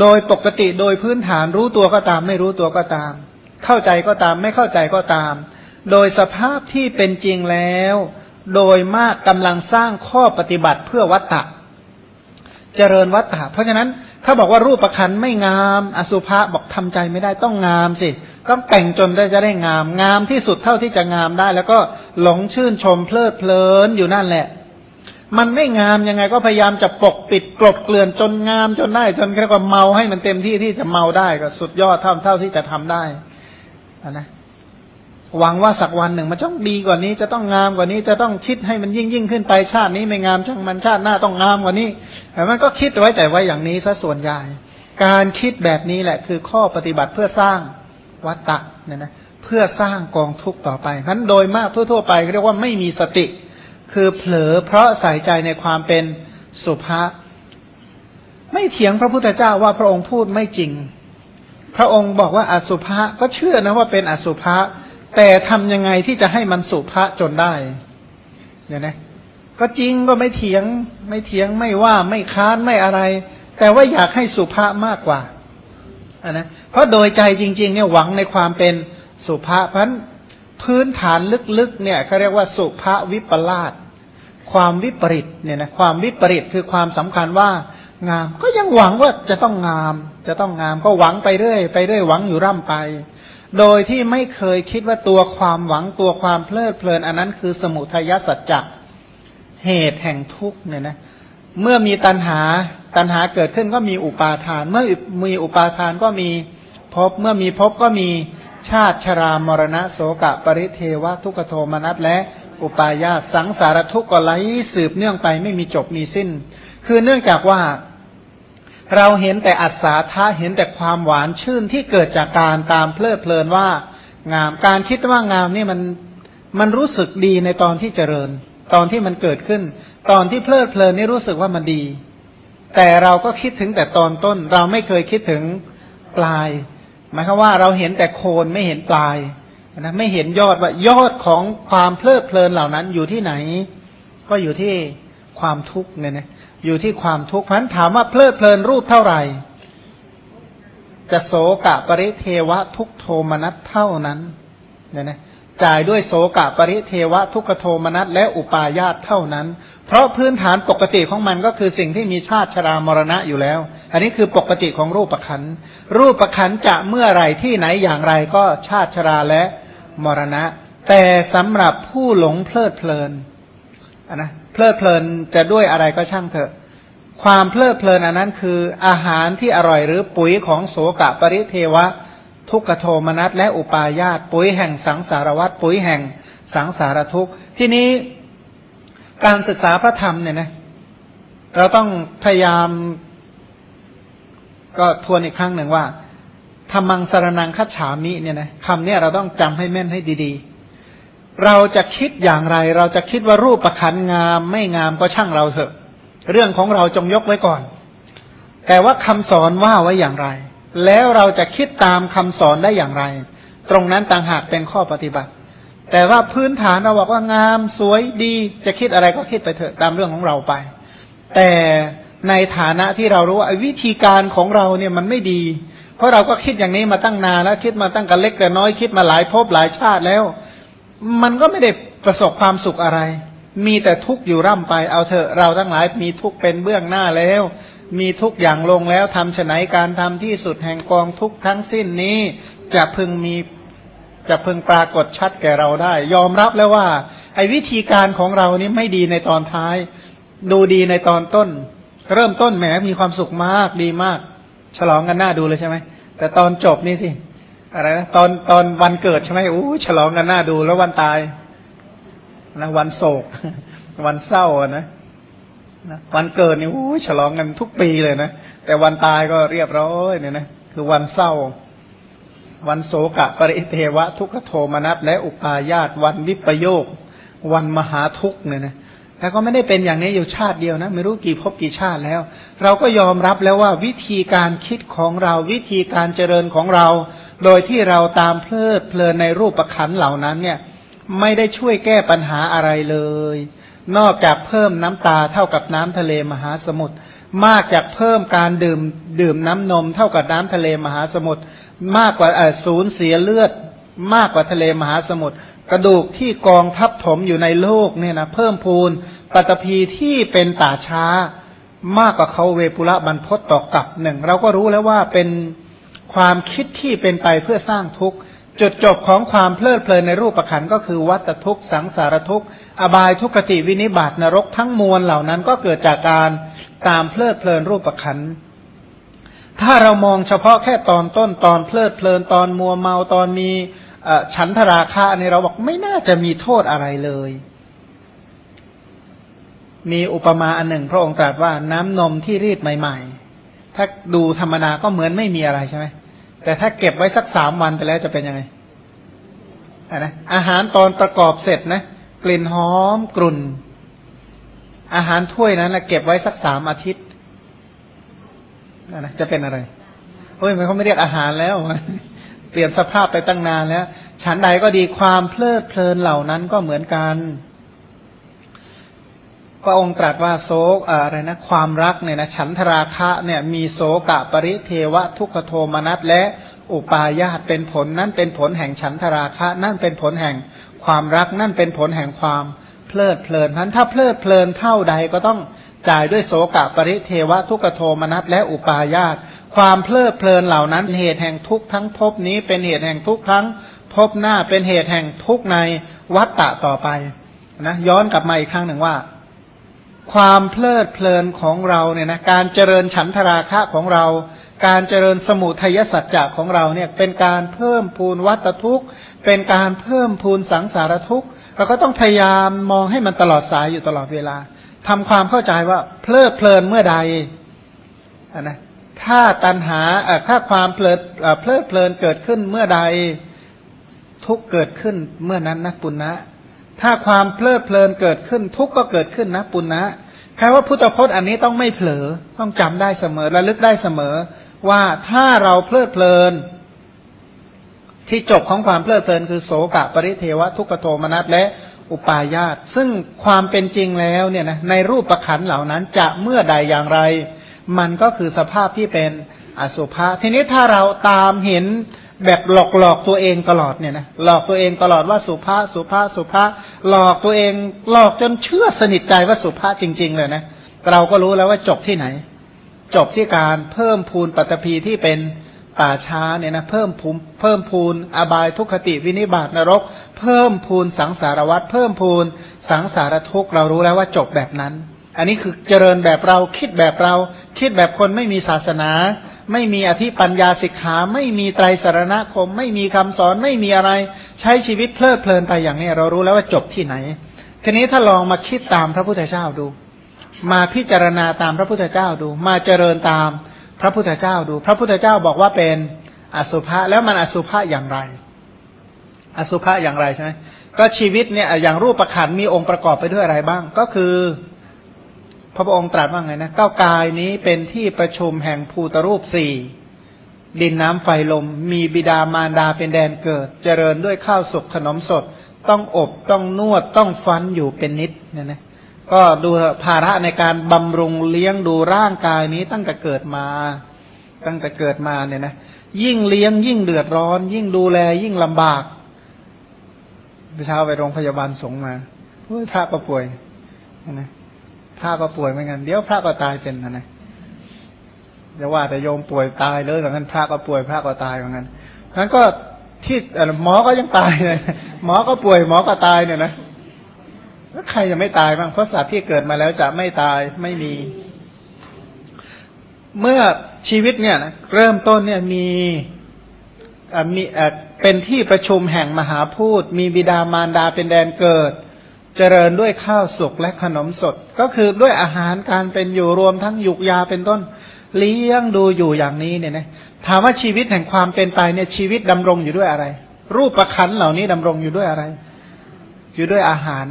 โดยปกติโดยพื้นฐานรู้ตัวก็ตาม ไม่รู้ตัวก็ตาม เข้าใจก็ตาม ไม่เข้าใจก็ตาม โดยสภาพที่เป็นจริงแล้ว โดยมากกำลังสร้างข้อปฏิบัติเพื่อวัตตะ เจริญวัตตะ เพราะฉะนั้นถ้าบอกว่ารูปประคันไม่งาม อสุภะบอกทำใจไม่ได้ต้องงามสิต้องแต่งจนได้จะได้งาม งามที่สุดเท่าที่จะงามได้ แล้วก็หลงชื่นชมเพลิดเพลินอยู่นั่นแหละ มันไม่งามยังไงก็พยายามจะปกปิดกลบเกลื่อนจนงามจนได้จนเรียกว่าเมาให้มันเต็มที่ที่จะเมาได้ก็สุดยอดเท่าเท่าที่จะทำได้นะหวังว่าสักวันหนึ่งมันต้องดีกว่านี้ จะต้องงามกว่านี้จะต้องคิดให้มันยิ่งยิ่งขึ้นไปชาตินี้ไม่งามช่างมันชาติหน้าต้องงามกว่านี้แต่มันก็คิดไว้แต่ไว้อย่างนี้ซะส่วนใหญ่ การคิดแบบนี้แหละ คือข้อปฏิบัติเพื่อสร้างวัตตะเนี่ยนะเพื่อสร้างกองทุกข์ต่อไปนั้นโดยมากทั่ว ๆ ไปเรียกว่าไม่มีสติ คือเผลอเพราะใส่ใจในความเป็นสุภาพไม่เถียงพระพุทธเจ้าว่าพระองค์พูดไม่จริง พระองค์บอกว่าอสุภะก็เชื่อนะว่าเป็นอสุภะแต่ทำยังไงที่จะให้มันสุภาจนได้เนี่ยนะ ก็จริงก็ไม่เถียง ไม่เถียงไม่ว่าไม่ค้านไม่อะไร แต่ว่าอยากให้สุภาพมากกว่าอันนะเพราะโดยใจจริง ๆ เนี่ยหวังในความเป็นสุภาพเพราะ พื้นฐานลึกๆเนี่ยเขาเรียกว่าสุภาวิปลาสความวิปริตเนี่ยนะความวิปริตคือความสำคัญว่างาม ก็ยังหวังว่าจะต้องงาม จะต้องงามก็หวังไปเรื่อยไปเรื่อยหวังอยู่ร่ำไป โดยที่ไม่เคยคิดว่าตัวความหวังตัวความเพลิดเพลิน อันนั้นคือสมุทัยสัจจะเหตุแห่งทุกข์เนี่ยนะเมื่อมีตัณหาตัณหาเกิดขึ้นก็มีอุปาทาน เมื่อมีอุปาทานก็มีภพเมื่อมีภพก็มี ชาติชรามรณะโสกะปริเทวะทุกโทมนัสและอุปาญาตสังสารทุกข์ก็ไหลสืบเนื่องไปไม่มีจบมีสิ้น คือเนื่องจากว่าเราเห็นแต่อัศาธาเห็นแต่ความหวานชื่นที่เกิดจากการตามเพลิดเพลินว่า งามการคิดว่างามนี่มันมันรู้สึกดีในตอนที่เจริญ ตอนที่มันเกิดขึ้น ตอนที่เพลิดเพลินนี่รู้สึกว่ามันดี แต่เราก็คิดถึงแต่ตอนต้น เราไม่เคยคิดถึงปลาย หมายความว่าเราเห็นแต่โคนไม่เห็นปลายนะไม่เห็นยอดว่ายอดของความเพลิดเพลินเหล่านั้นอยู่ที่ไหน ก็อยู่ที่ความทุกข์เนี่ยนะอยู่ที่ความทุกข์พันถามว่าเพลิดเพลินรูปเท่าไหร่ จะโสกะปริเทวะทุกโทมนัสเท่านั้นเนี่ยนะ จ่ายด้วยโสกะปริเทวะทุกโทมนัสและอุปาญาตเท่านั้น เพราะพื้นฐานปกติของมันก็คือสิ่งที่มีชาติชรามรณะอยู่แล้ว อันนี้คือปกติของรูปประคันรูปประคันจะเมื่อไรที่ไหนอย่างไรก็ชาติชราและมรณะ แต่สำหรับผู้หลงเพลิดเพลินนะเพลิดเพลินจะด้วยอะไรก็ช่างเถอะ ความเพลิดเพลินอันนั้นคืออาหารที่อร่อยหรือปุ๋ยของโสกะปริเทวะ ทุกขโทมนัสและอุปาญาตปุ๋ยแห่งสังสารวัตปุ๋ยแห่งสังสารทุกข์ที่นี้การศึกษาพระธรรมเนี่ยนะเราต้องพยายามก็ทวนอีกครั้งหนึ่งว่าธรรมังสารนังคัจฉามิเนี่ยนะคำนี้เราต้องจำให้แม่นให้ดีๆ เราจะคิดอย่างไร เราจะคิดว่ารูปประคันงามไม่งามก็ช่างเราเถอะ เรื่องของเราจงยกไว้ก่อน แต่ว่าคำสอนว่าไว้อย่างไร แล้วเราจะคิดตามคำสอนได้อย่างไร ตรงนั้นต่างหากเป็นข้อปฏิบัติ แต่ว่าพื้นฐานเราบอกว่างามสวยดี จะคิดอะไรก็คิดไปเถอะตามเรื่องของเราไป แต่ในฐานะที่เรารู้ว่าวิธีการของเราเนี่ยมันไม่ดี เพราะเราก็คิดอย่างนี้มาตั้งนานแล้วคิดมาตั้งกันเล็กแต่น้อยคิดมาหลายภพหลายชาติแล้ว มันก็ไม่ได้ประสบความสุขอะไร มีแต่ทุกข์อยู่ร่ำไปเอาเถอะเราทั้งหลายมีทุกข์เป็นเบื้องหน้าแล้ว มีทุกอย่างลงแล้วทำฉไหนการทำที่สุดแห่งกองทุกทั้งสิ้นนี้จะพึงมีจะพึงปรากฏชัดแก่เราได้ ยอมรับแล้วว่า ไอ้วิธีการของเรานี้ไม่ดีในตอนท้าย ดูดีในตอนต้น เริ่มต้นแหมมีความสุขมากดีมาก ฉลองกันหน้าดูเลยใช่ไหมแต่ตอนจบนี่สิอะไรนะตอนตอนวันเกิดใช่ไหมอู้ฉลองกันหน้าดูแล้ววันตายนะวันโศก วันเศร้านะ นะวันเกิดนี่อู้ฉลองกันทุกปีเลยนะแต่วันตายก็เรียบร้อยเนี่ยนะคือวันเศร้า วันโศกะปริเทวะ ทุกขโทมนัสและอุปาญาตวันวิปโยค วันมหาทุกเนี่ยนะแต่ก็ไม่ได้เป็นอย่างนี้อยู่ชาติเดียวนะ ไม่รู้กี่ภพกี่ชาติแล้ว เราก็ยอมรับแล้วว่าวิธีการคิดของเราวิธีการเจริญของเรา โดยที่เราตามเพลิดเพลินในรูปประคันเหล่านั้นเนี่ย ไม่ได้ช่วยแก้ปัญหาอะไรเลย นอกจากเพิ่มน้ำตาเท่ากับน้ำทะเลมหาสมุทรมากจากเพิ่มการดื่มดื่มน้ำนม เท่ากับน้ำทะเลมหาสมุทรมากกว่าศูนย์เสียเลือด มากกว่าทะเลมหาสมุทรกระดูกที่กองทับถมอยู่ในโลกเนี่ยนะเพิ่มพูนปัตภีที่เป็นป่าช้ามากกว่าเขาเวปุระบรรพตต่อกับหนึ่งเราก็รู้แล้วว่าเป็นความคิดที่เป็นไปเพื่อสร้างทุกข์ จุดจบของความเพลิดเพลินในรูปประคันก็คือวัตทุกข์สังสารทุกข์อบายทุกขติวินิบาตนรกทั้งมวลเหล่านั้นก็เกิดจากการตามเพลิดเพลินรูปประคันถ้าเรามองเฉพาะแค่ตอนต้นตอนเพลิดเพลินตอนมัวเมาตอนมีฉันทราคะนี่เราบอกไม่น่าจะมีโทษอะไรเลย มีอุปมาอันหนึ่ง พระองค์ตรัสว่าน้ำนมที่รีดใหม่ ๆ ถ้าดูธรรมดาก็เหมือนไม่มีอะไรใช่ไหม แต่ถ้าเก็บไว้สักสามวันไปแล้วจะเป็นยังไงนะอาหารตอนประกอบเสร็จนะ กลิ่นหอมกลุ่น อาหารถ้วยนั้นนะเก็บไว้สักสามอาทิตย์นะจะเป็นอะไรเฮ้ยมันเขาไม่เรียกอาหารแล้ว เปลี่ยนสภาพไปตั้งนานแล้ว ฉันใดก็ดีความเพลิดเพลินเหล่านั้นก็เหมือนกัน พระองค์ตรัสว่าโศกอะไรนะความรักเนี่ยนะฉันทราคะเนี่ยมีโศกะปริเทวะทุกขโทมนัสและอุปาญาตเป็นผลนั่นเป็นผลแห่งฉันทราคะ นั่นเป็นผลแห่งความรัก นั่นเป็นผลแห่งความเพลิดเพลินนั้นถ้าเพลิดเพลินเท่าใดก็ต้องจ่ายด้วยโศกะปริเทวะทุกขโทมนัสและอุปาญาตความเพลิดเพลินเหล่านั้นเหตุแห่งทุกทั้งภพนี้เป็นเหตุแห่งทุกทั้งภพหน้าเป็นเหตุแห่งทุกในวัฏฏะต่อไปนะย้อนกลับมาอีกครั้งหนึ่งว่า ความเพลิดเพลินของเราเนี่ยนะการเจริญฉันทราคะของเรา การเจริญสมุทัยสัจจะของเราเนี่ยเป็นการเพิ่มพูนวัตทุกข์ เป็นการเพิ่มพูนสังสารทุกข์เราก็ต้องพยายามมองให้มันตลอดสายอยู่ตลอดเวลาทำความเข้าใจว่าเพลิดเพลินเมื่อใดนะถ้าตัณหาถ้าความเพลิดเพลิดเพลินเกิดขึ้นเมื่อใดทุกเกิดขึ้นเมื่อนั้นนะปุณณะ ถ้าความเพลิดเพลินเกิดขึ้นทุกก็เกิดขึ้นนะปุณณนะแค่ว่าพุทธพจน์อันนี้ต้องไม่เผลอต้องจำได้เสมอระลึกได้เสมอ ว่าถ้าเราเพลิดเพลิน ที่จบของความเพลิดเพลินคือโสกะปริเทวะทุกขโทมนัสและอุปาญาตซึ่งความเป็นจริงแล้วเนี่ยนะในรูปประคันเหล่านั้นจะเมื่อใดอย่างไร มันก็คือสภาพที่เป็นอสุภะทีนี้ถ้าเราตามเห็น แบบหลอกหลอกตัวเองตลอดเนี่ยนะหลอกตัวเองตลอดว่าสุภาสุภาสุภาหลอกตัวเองหลอกจนเชื่อสนิทใจว่าสุภาจริง ๆ เลยนะเราก็รู้แล้วว่าจบที่ไหน จบที่การเพิ่มพูนปัตภีที่เป็นป่าช้าเนี่ยนะเพิ่มพูนเพิ่มพูนอบายทุกขติวินิบาตนรก เพิ่มพูนสังสารวัตเพิ่มพูนสังสารทุกเรารู้แล้วว่าจบแบบนั้น อันนี้คือเจริญแบบเราคิดแบบเรา คิดแบบคนไม่มีศาสนา ไม่มีอธิปัญญาสิกขา ไม่มีไตรสารณคม ไม่มีคำสอนไม่มีอะไร ใช้ชีวิตเพลิดเพลินไปอย่างนี้ เรารู้แล้วว่าจบที่ไหน ทีนี้ถ้าลองมาคิดตามพระพุทธเจ้าดู มาพิจารณาตามพระพุทธเจ้าดู มาเจริญตามพระพุทธเจ้าดู พระพุทธเจ้าบอกว่าเป็นอสุภะแล้วมันอสุภะอย่างไร อสุภะอย่างไรใช่ไหมก็ชีวิตเนี่ยอย่างรูปประคันมีองค์ประกอบไปด้วยอะไรบ้าง ก็คือ พระองค์ตรัสว่าไงนะเก้ากายนี้เป็นที่ประชุมแห่งภูตรูปสี่ดินน้ำไฟลม มีบิดามารดาเป็นแดนเกิด เจริญด้วยข้าวสุกขนมสด ต้องอบต้องนวดต้องฟันอยู่เป็นนิดเนี่ยนะก็ดูภาระในการบำรุงเลี้ยงดูร่างกายนี้ตั้งแต่เกิดมา ตั้งแต่เกิดมาเนี่ยนะยิ่งเลี้ยงยิ่งเดือดร้อน ยิ่งดูแลยิ่งลำบากเช้าไปโรงพยาบาลสงมาพระก็ป่วยนะ พระก็ป่วยเหมือนกัน เดี๋ยวพระก็ตายเป็นนะนะอย่าว่าแต่โยมป่วยตายเลยเหมือนกันพระก็ป่วยพระก็ตายเหมือนกันนั้นก็ที่หมอก็ยังตายเลยหมอก็ป่วยหมอก็ตายเนี่ยนะแล้วใครจะไม่ตายบ้างเพราะสัตว์ที่เกิดมาแล้วจะไม่ตายไม่มี เมื่อชีวิตเนี่ยนะเริ่มต้นเนี่ยมีมีเป็นที่ประชุมแห่งมหาพูด มีบิดามารดาเป็นแดนเกิด เจริญด้วยข้าวสุกและขนมสด ก็คือด้วยอาหารการเป็นอยู่รวมทั้งยุกยาเป็นต้น เลี้ยงดูอยู่อย่างนี้เนี่ยนะถามว่าชีวิตแห่งความเป็นไปเนี่ยชีวิตดำรงอยู่ด้วยอะไร รูปประคันเหล่านี้ดำรงอยู่ด้วยอะไร อยู่ด้วยอาหาร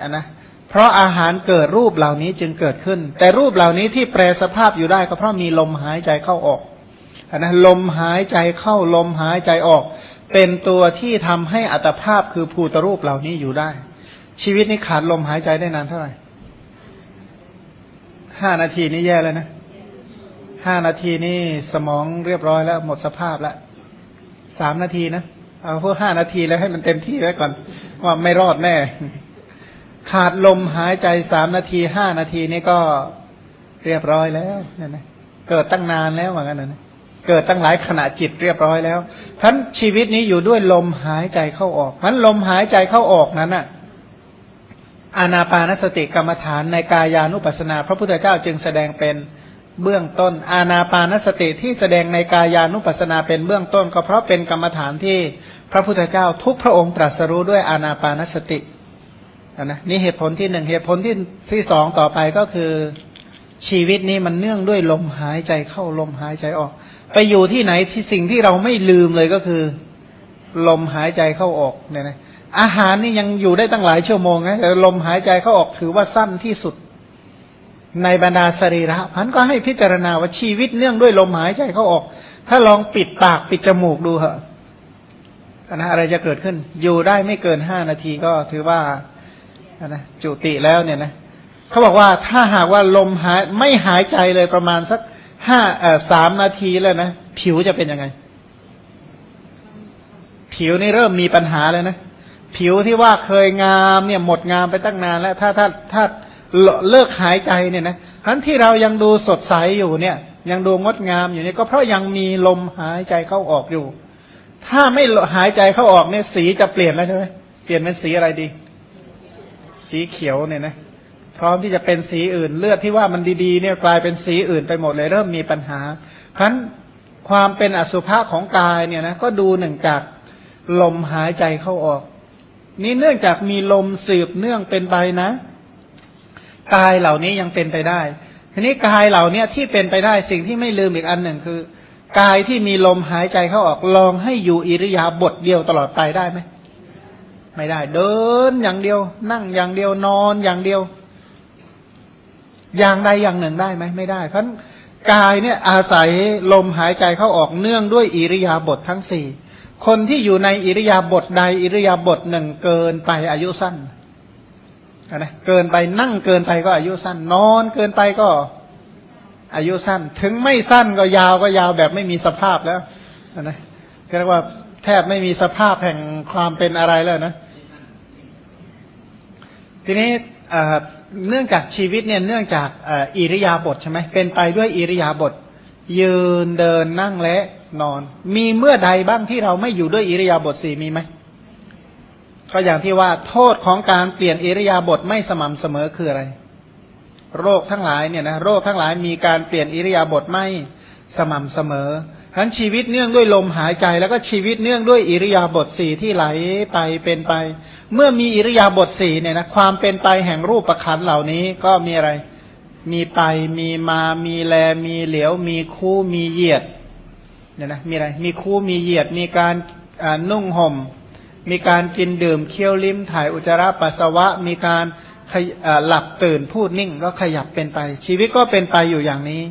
นนะเพราะอาหารเกิดรูปเหล่านี้จึงเกิดขึ้น แต่รูปเหล่านี้ที่แปรสภาพอยู่ได้ก็เพราะมีลมหายใจเข้าออกอนะลมหายใจเข้าลมหายใจออก เป็นตัวที่ทำให้อัตภาพคือภูตรูปเหล่านี้อยู่ได้ ชีวิตนี้ขาดลมหายใจได้นานเท่าไหร่ห้านาทีนี่แย่เลยนะห้านาทีนี่สมองเรียบร้อยแล้วหมดสภาพแล้วสามนาทีนะเอาพวกห้านาทีแล้วให้มันเต็มที่ไว้ก่อน ว่าไม่รอดแน่ ขาดลมหายใจสามนาทีห้านาทีนี่ก็เรียบร้อยแล้วนั่นนะเกิดตั้งนานแล้วเหมือนกันนะเกิดตั้งหลายขณะจิตเรียบร้อยแล้วทั้นชีวิตนี้อยู่ด้วยลมหายใจเข้าออกทั้นลมหายใจเข้าออกนั้นน่ะ อานาปานสติกรรมฐานในกายานุปัสนา พระพุทธเจ้าจึงแสดงเป็นเบื้องต้น อานาปานสติที่แสดงในกายานุปัสสนาเป็นเบื้องต้น ก็เพราะเป็นกรรมฐานที่พระพุทธเจ้าทุกพระองค์ตรัสรู้ด้วยอานาปานสตินะนี่เหตุผลที่หนึ่งเหตุผลที่ที่สองต่อไปก็คือชีวิตนี้มันเนื่องด้วยลมหายใจเข้าลมหายใจออก ไปอยู่ที่ไหนที่สิ่งที่เราไม่ลืมเลยก็คือ ลมหายใจเข้าออกเนี่ยนะ อาหารนี่ยังอยู่ได้ตั้งหลายชั่วโมงนะแต่ลมหายใจเขาออกถือว่าสั้นที่สุดในบรรดาสรีระพันก็ให้พิจารณาว่าชีวิตเนื่องด้วยลมหายใจเขาออก ถ้าลองปิดปากปิดจมูกดูเหอะนะอะไรจะเกิดขึ้น อยู่ได้ไม่เกินห้านาทีก็ถือว่านะจุติแล้วเนี่ยนะเขาบอกว่าถ้าหากว่าลมหายไม่หายใจเลยประมาณสักห้าเอ่อสามนาทีแล้วนะผิวจะเป็นยังไง ผิวนี่เริ่มมีปัญหาเลยนะ ผิวที่ว่าเคยงามเนี่ยหมดงามไปตั้งนานแล้ว ถ้าถ้าถ้าเลิกหายใจเนี่ยนะทั้นที่เรายังดูสดใสอยู่เนี่ย ยังดูงดงามอยู่เนี่ยก็เพราะยังมีลมหายใจเข้าออกอยู่ ถ้าไม่หายใจเข้าออกเนี่ยสีจะเปลี่ยนแล้วใช่ไหมเปลี่ยนเป็นสีอะไรดี สีเขียวเนี่ยนะพร้อมที่จะเป็นสีอื่นเลือดที่ว่ามันดีๆเนี่ยกลายเป็นสีอื่นไปหมดเลยเริ่มมีปัญหาเพราะความเป็นอสุภะของกายเนี่ยนะก็ดูหนึ่งจากลมหายใจเข้าออก นี่เนื่องจากมีลมสืบเนื่องเป็นไปนะ กายเหล่านี้ยังเป็นไปได้ ทีนี้กายเหล่านี้ที่เป็นไปได้สิ่งที่ไม่ลืมอีกอันหนึ่งคือกายที่มีลมหายใจเข้าออกลองให้อยู่อิริยาบถเดียวตลอดไปได้ไหมไม่ได้ เดินอย่างเดียว นั่งอย่างเดียวนอนอย่างเดียว อย่างใดอย่างหนึ่งได้ไหมไม่ได้ เพราะกายเนี่ยอาศัยลมหายใจเข้าออกเนื่องด้วยอิริยาบถททั้งสี่ คนที่อยู่ในอิริยาบถใดอิริยาบถหนึ่งเกินไปอายุสั้นนะเกินไปนั่งเกินไปก็อายุสั้น นอนเกินไปก็อายุสั้น ถึงไม่สั้นก็ยาวก็ยาวแบบไม่มีสภาพแล้วนะเรียกว่าแทบไม่มีสภาพแห่งความเป็นอะไรแล้วนะ ทีนี้เนื่องจากชีวิตเนี่ยเนื่องจากอิริยาบถใช่ไหมเป็นไปด้วยอิริยาบถยืนเดินนั่งและ นอน มีเมื่อใดบ้างที่เราไม่อยู่ด้วยอิริยาบถสี่มีไหมก็อย่างที่ว่าโทษของการเปลี่ยนอิริยาบถไม่สม่ำเสมอคืออะไร โรคทั้งหลายเนี่ยนะโรคทั้งหลายมีการเปลี่ยนอิริยาบถไม่สม่ำเสมอทั้นชีวิตเนื่องด้วยลมหายใจแล้วก็ชีวิตเนื่องด้วยอิริยาบถสี่ที่ไหลไปเป็นไป เมื่อมีอิริยาบถสี่เนี่ยนะความเป็นไปแห่งรูปประคันเหล่านี้ก็มีอะไร มีไปมีมามีแลมีเหลียวมีคู่มีเหยียด เนี่ยนะมีอะไรมีคู่มีเหยียดมีการนุ่งห่ม มีการกินดื่มเคี้ยวลิ้มถ่ายอุจจาระปัสสาวะ มีการหลับตื่นพูดนิ่งก็ขยับเป็นไป ชีวิตก็เป็นไปอยู่อย่างนี้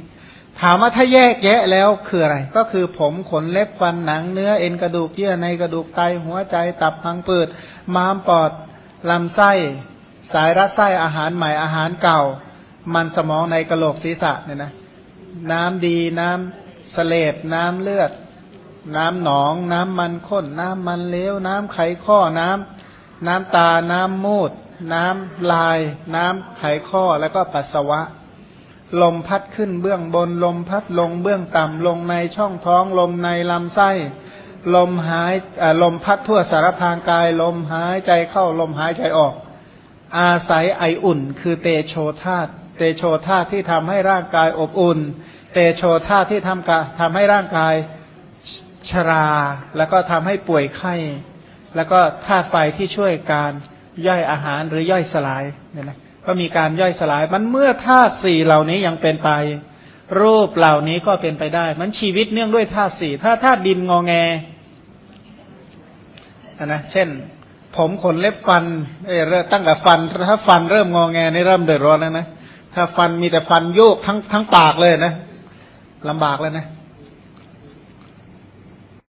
ถามว่าถ้าแยกแยะแล้วคืออะไร ก็คือผมขนเล็บฟันหนังเนื้อเอ็นกระดูกเยื่อในกระดูกไตหัวใจตับพังผืดม้ามปอดลำไส้ สายรัดไส้อาหารใหม่อาหารเก่า มันสมองในกระโหลกศีรษะเนี่ยนะ น้ำดีน้ำ เสลดน้ำเลือด น้ำหนอง น้ำมันข้น น้ำมันเลวน้ำไขข้อน้ำน้ำตา น้ำมูด น้ำลาย น้ำไขข้อแล้วก็ปัสสาวะ ลมพัดขึ้นเบื้องบน ลมพัดลงเบื้องต่ำลงในช่องท้อง ลมในลำไส้ ลมหายลมพัดทั่วสารพางกาย ลมหายใจเข้าลมหายใจออก อาศัยไออุ่น คือเตโชธาตเตโชธาตที่ทำให้ร่างกายอบอุ่น เตโชธาที่ทำกาทำให้ร่างกายชรา แล้วก็ทำให้ป่วยไข้ แล้วก็ธาตุไฟที่ช่วยการย่อยอาหารหรือย่อยสลายเนี่ยนะก็มีการย่อยสลาย มันเมื่อธาตุสี่เหล่านี้ยังเป็นไป รูปเหล่านี้ก็เป็นไปได้ มันชีวิตเนื่องด้วยธาตุสี่ถ้าธาตุดินงอแงนะเช่น ผมขนเล็บฟันเออตั้งแต่ฟันถ้าฟันเริ่มงอแงนี่เริ่มเดือดร้อนแล้วนะถ้าฟันมีแต่ฟันโยกทั้งทั้งปากเลยนะ ลำบากแล้วนะ